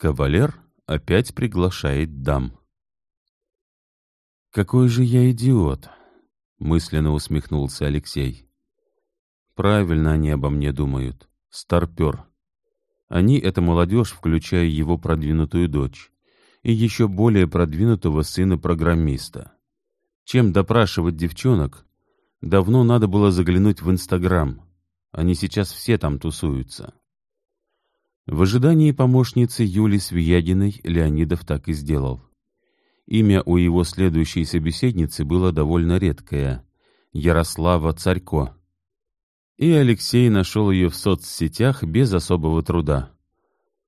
Кавалер опять приглашает дам. «Какой же я идиот!» — мысленно усмехнулся Алексей. «Правильно они обо мне думают. Старпер. Они — это молодежь, включая его продвинутую дочь и еще более продвинутого сына программиста. Чем допрашивать девчонок, давно надо было заглянуть в Инстаграм. Они сейчас все там тусуются. В ожидании помощницы Юли Свиягиной Леонидов так и сделал. Имя у его следующей собеседницы было довольно редкое — Ярослава Царько. И Алексей нашел ее в соцсетях без особого труда.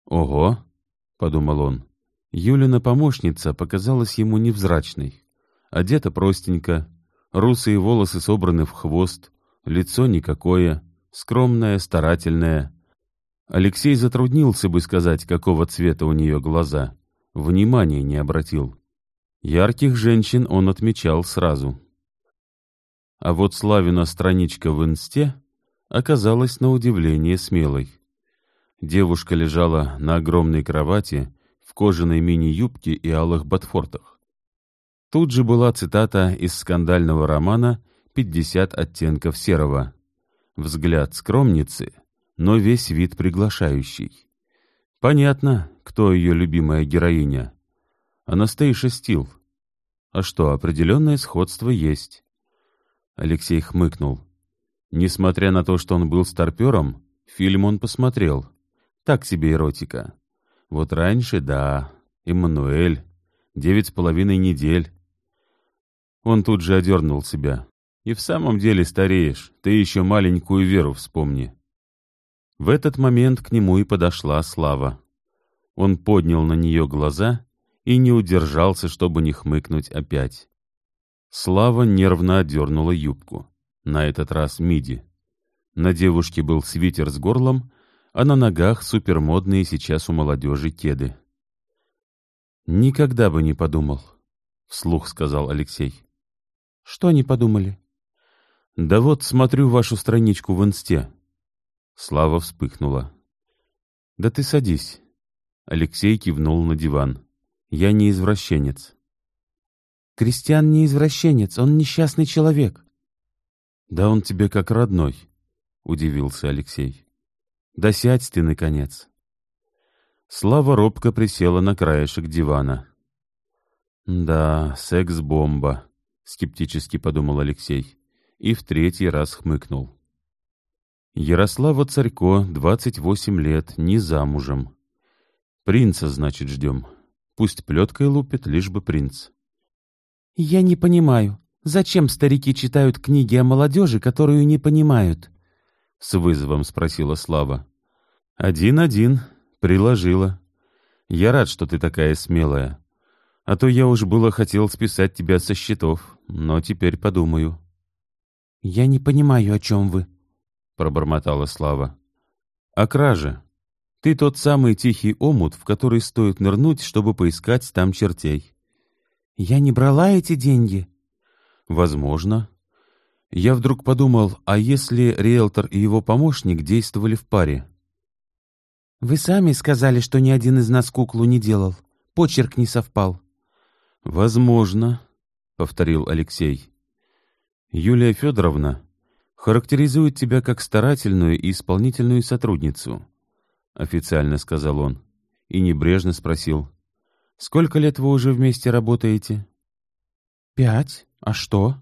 «Ого!» — подумал он. Юлина помощница показалась ему невзрачной. Одета простенько, русые волосы собраны в хвост, лицо никакое, скромное, старательное — Алексей затруднился бы сказать, какого цвета у нее глаза. Внимания не обратил. Ярких женщин он отмечал сразу. А вот Славина страничка в инсте оказалась на удивление смелой. Девушка лежала на огромной кровати в кожаной мини-юбке и алых ботфортах. Тут же была цитата из скандального романа «50 оттенков серого». Взгляд скромницы — но весь вид приглашающий. Понятно, кто ее любимая героиня. Анастейша Стил. А что, определенное сходство есть. Алексей хмыкнул. Несмотря на то, что он был старпером, фильм он посмотрел. Так себе эротика. Вот раньше, да, Эммануэль, девять с половиной недель. Он тут же одернул себя. И в самом деле стареешь, ты еще маленькую Веру вспомни. В этот момент к нему и подошла Слава. Он поднял на нее глаза и не удержался, чтобы не хмыкнуть опять. Слава нервно отдернула юбку, на этот раз миди. На девушке был свитер с горлом, а на ногах супермодные сейчас у молодежи кеды. «Никогда бы не подумал», — вслух сказал Алексей. «Что не подумали?» «Да вот смотрю вашу страничку в инсте. Слава вспыхнула. «Да ты садись». Алексей кивнул на диван. «Я не извращенец». «Кристиан не извращенец, он несчастный человек». «Да он тебе как родной», — удивился Алексей. «Да сядь ты, наконец». Слава робко присела на краешек дивана. «Да, секс-бомба», — скептически подумал Алексей и в третий раз хмыкнул. Ярослава Царько, 28 лет, не замужем. Принца, значит, ждем. Пусть плеткой лупит, лишь бы принц. «Я не понимаю, зачем старики читают книги о молодежи, которую не понимают?» С вызовом спросила Слава. «Один-один, приложила. Я рад, что ты такая смелая. А то я уж было хотел списать тебя со счетов, но теперь подумаю». «Я не понимаю, о чем вы», — пробормотала Слава. «О краже. Ты тот самый тихий омут, в который стоит нырнуть, чтобы поискать там чертей». «Я не брала эти деньги?» «Возможно. Я вдруг подумал, а если риэлтор и его помощник действовали в паре?» «Вы сами сказали, что ни один из нас куклу не делал. Почерк не совпал». «Возможно», — повторил Алексей. «Юлия Федоровна, характеризует тебя как старательную и исполнительную сотрудницу», — официально сказал он, и небрежно спросил. «Сколько лет вы уже вместе работаете?» «Пять. А что?»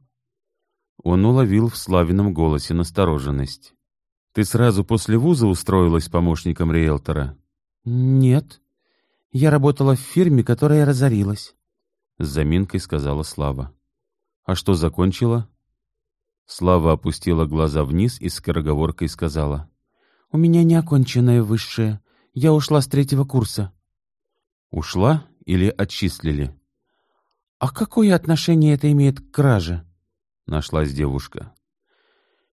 Он уловил в Славином голосе настороженность. «Ты сразу после вуза устроилась помощником риэлтора?» «Нет. Я работала в фирме, которая разорилась», — с заминкой сказала Слава. «А что закончила?» Слава опустила глаза вниз и скороговоркой сказала. «У меня неоконченное высшее. Я ушла с третьего курса». «Ушла или отчислили?» «А какое отношение это имеет к краже?» Нашлась девушка.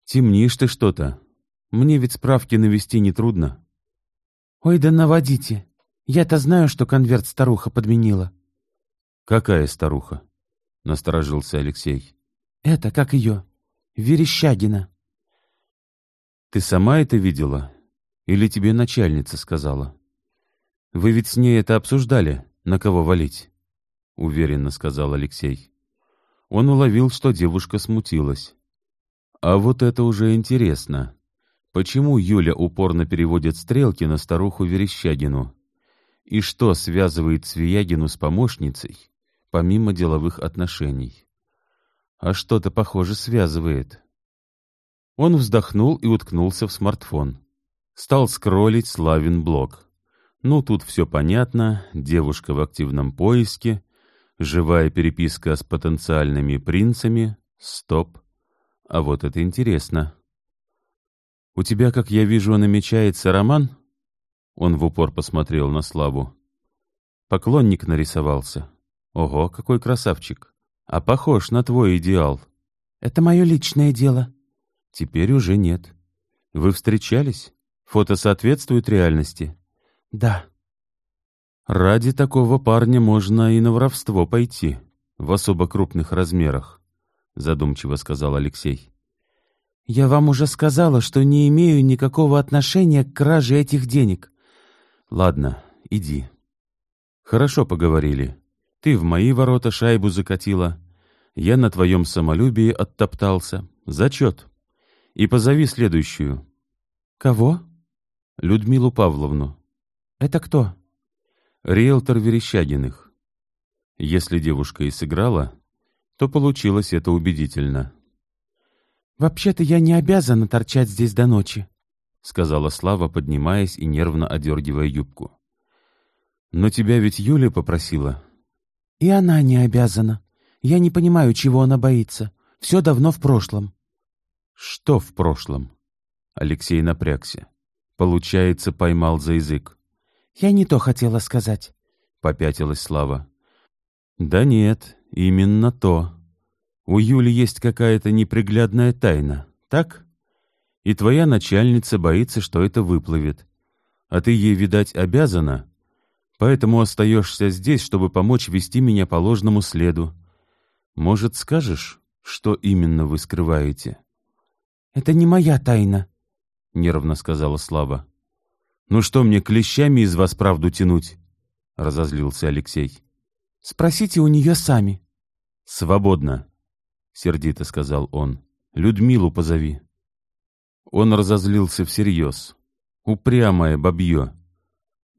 «Темнишь ты что-то. Мне ведь справки навести нетрудно». «Ой, да наводите. Я-то знаю, что конверт старуха подменила». «Какая старуха?» — насторожился Алексей. «Это, как ее?» Верещагина. Ты сама это видела? Или тебе начальница сказала? Вы ведь с ней это обсуждали, на кого валить? — уверенно сказал Алексей. Он уловил, что девушка смутилась. А вот это уже интересно. Почему Юля упорно переводит стрелки на старуху Верещагину? И что связывает Свиягину с помощницей, помимо деловых отношений? А что-то, похоже, связывает. Он вздохнул и уткнулся в смартфон. Стал скроллить Славин блог. Ну, тут все понятно, девушка в активном поиске, живая переписка с потенциальными принцами, стоп. А вот это интересно. «У тебя, как я вижу, намечается роман?» Он в упор посмотрел на Славу. Поклонник нарисовался. «Ого, какой красавчик! А похож на твой идеал!» «Это мое личное дело». «Теперь уже нет. Вы встречались? Фото соответствует реальности?» «Да». «Ради такого парня можно и на воровство пойти, в особо крупных размерах», — задумчиво сказал Алексей. «Я вам уже сказала, что не имею никакого отношения к краже этих денег». «Ладно, иди». «Хорошо поговорили. Ты в мои ворота шайбу закатила. Я на твоем самолюбии оттоптался. Зачет. И позови следующую». «Кого?» «Людмилу Павловну». «Это кто?» «Риэлтор Верещагиных». Если девушка и сыграла, то получилось это убедительно. «Вообще-то я не обязана торчать здесь до ночи», — сказала Слава, поднимаясь и нервно одергивая юбку. «Но тебя ведь Юля попросила». «И она не обязана. Я не понимаю, чего она боится. Все давно в прошлом». «Что в прошлом?» Алексей напрягся. Получается, поймал за язык. «Я не то хотела сказать», — попятилась Слава. «Да нет, именно то», у Юли есть какая-то неприглядная тайна, так? И твоя начальница боится, что это выплывет. А ты ей, видать, обязана, поэтому остаешься здесь, чтобы помочь вести меня по ложному следу. Может, скажешь, что именно вы скрываете? — Это не моя тайна, — нервно сказала Слава. — Ну что мне, клещами из вас правду тянуть? — разозлился Алексей. — Спросите у нее сами. — Свободно. — сердито сказал он. «Людмилу позови». Он разозлился всерьез. Упрямое бабье.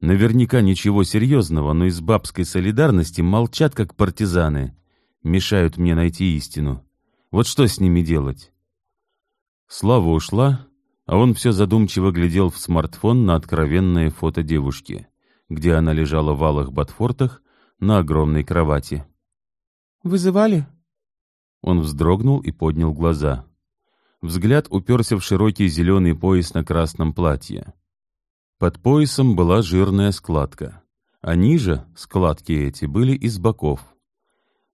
Наверняка ничего серьезного, но из бабской солидарности молчат, как партизаны. Мешают мне найти истину. Вот что с ними делать? Слава ушла, а он все задумчиво глядел в смартфон на откровенное фото девушки, где она лежала в алых ботфортах на огромной кровати. «Вызывали?» Он вздрогнул и поднял глаза. Взгляд уперся в широкий зеленый пояс на красном платье. Под поясом была жирная складка, а ниже складки эти были из боков.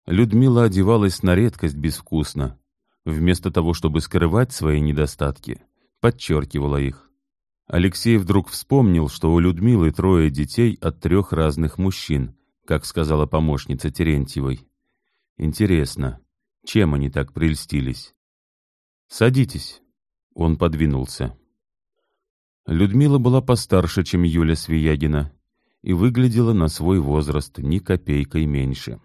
Людмила одевалась на редкость безвкусно. Вместо того, чтобы скрывать свои недостатки, подчеркивала их. Алексей вдруг вспомнил, что у Людмилы трое детей от трех разных мужчин, как сказала помощница Терентьевой. Интересно, чем они так прельстились? «Садитесь». Он подвинулся. Людмила была постарше, чем Юля Свиягина, и выглядела на свой возраст ни копейкой меньше.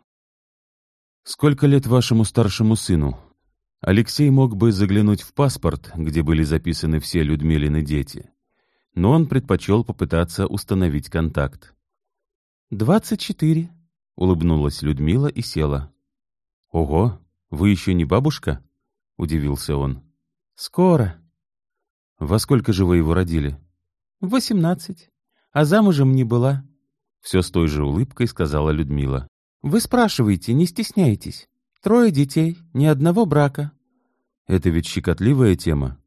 «Сколько лет вашему старшему сыну?» Алексей мог бы заглянуть в паспорт, где были записаны все Людмилины дети, но он предпочел попытаться установить контакт. «Двадцать четыре», — улыбнулась Людмила и села. «Ого, «Вы еще не бабушка?» — удивился он. «Скоро». «Во сколько же вы его родили?» «Восемнадцать. А замужем не была». Все с той же улыбкой сказала Людмила. «Вы спрашиваете, не стесняйтесь. Трое детей, ни одного брака». «Это ведь щекотливая тема».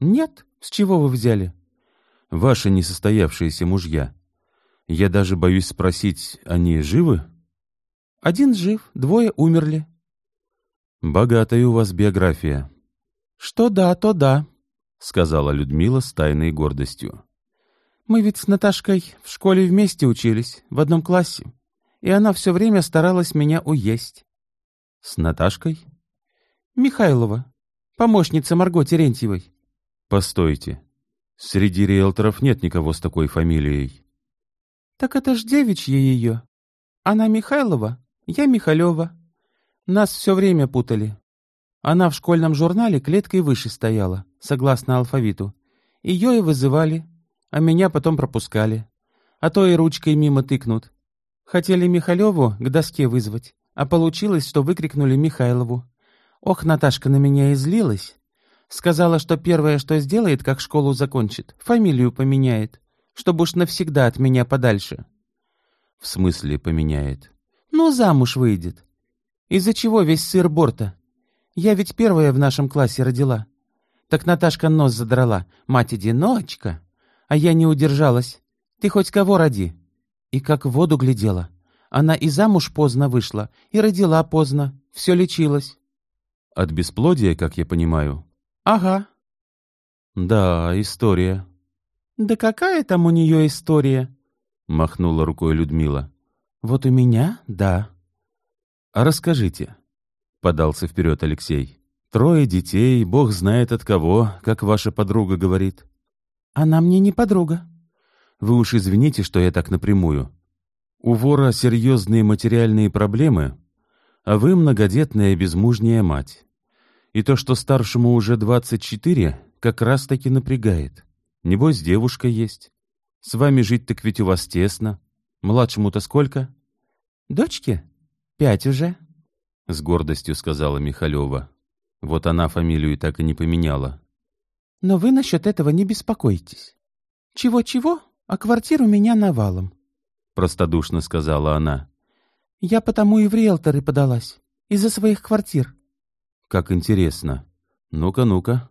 «Нет. С чего вы взяли?» «Ваши несостоявшиеся мужья. Я даже боюсь спросить, они живы?» «Один жив, двое умерли. «Богатая у вас биография». «Что да, то да», — сказала Людмила с тайной гордостью. «Мы ведь с Наташкой в школе вместе учились, в одном классе, и она все время старалась меня уесть». «С Наташкой?» «Михайлова, помощница Марго Терентьевой». «Постойте, среди риэлторов нет никого с такой фамилией». Так это ж девичье ее. Она Михайлова, я Михалева. Нас все время путали. Она в школьном журнале клеткой выше стояла, согласно алфавиту. Ее и вызывали, а меня потом пропускали. А то и ручкой мимо тыкнут. Хотели Михалеву к доске вызвать, а получилось, что выкрикнули Михайлову. Ох, Наташка на меня излилась. Сказала, что первое, что сделает, как школу закончит, фамилию поменяет, чтобы уж навсегда от меня подальше. В смысле поменяет? Ну, замуж выйдет. Из-за чего весь сыр борта? Я ведь первая в нашем классе родила. Так Наташка нос задрала. Мать-одиночка. А я не удержалась. Ты хоть кого роди. И как в воду глядела. Она и замуж поздно вышла, и родила поздно. Все лечилось. От бесплодия, как я понимаю? Ага. Да, история. Да какая там у нее история? Махнула рукой Людмила. Вот у меня — да. А расскажите, — подался вперед Алексей. Трое детей, бог знает от кого, как ваша подруга говорит. Она мне не подруга. Вы уж извините, что я так напрямую. У вора серьезные материальные проблемы, а вы многодетная безмужняя мать. И то, что старшему уже двадцать четыре, как раз-таки напрягает. Небось, девушка есть. С вами жить так ведь у вас тесно. Младшему-то сколько? Дочке? Пять уже. С гордостью сказала Михалева. Вот она фамилию так и не поменяла. Но вы насчет этого не беспокойтесь. Чего-чего, а квартиру меня навалом. Простодушно сказала она. Я потому и в риэлторы подалась. Из-за своих квартир. Как интересно. Ну-ка, ну-ка,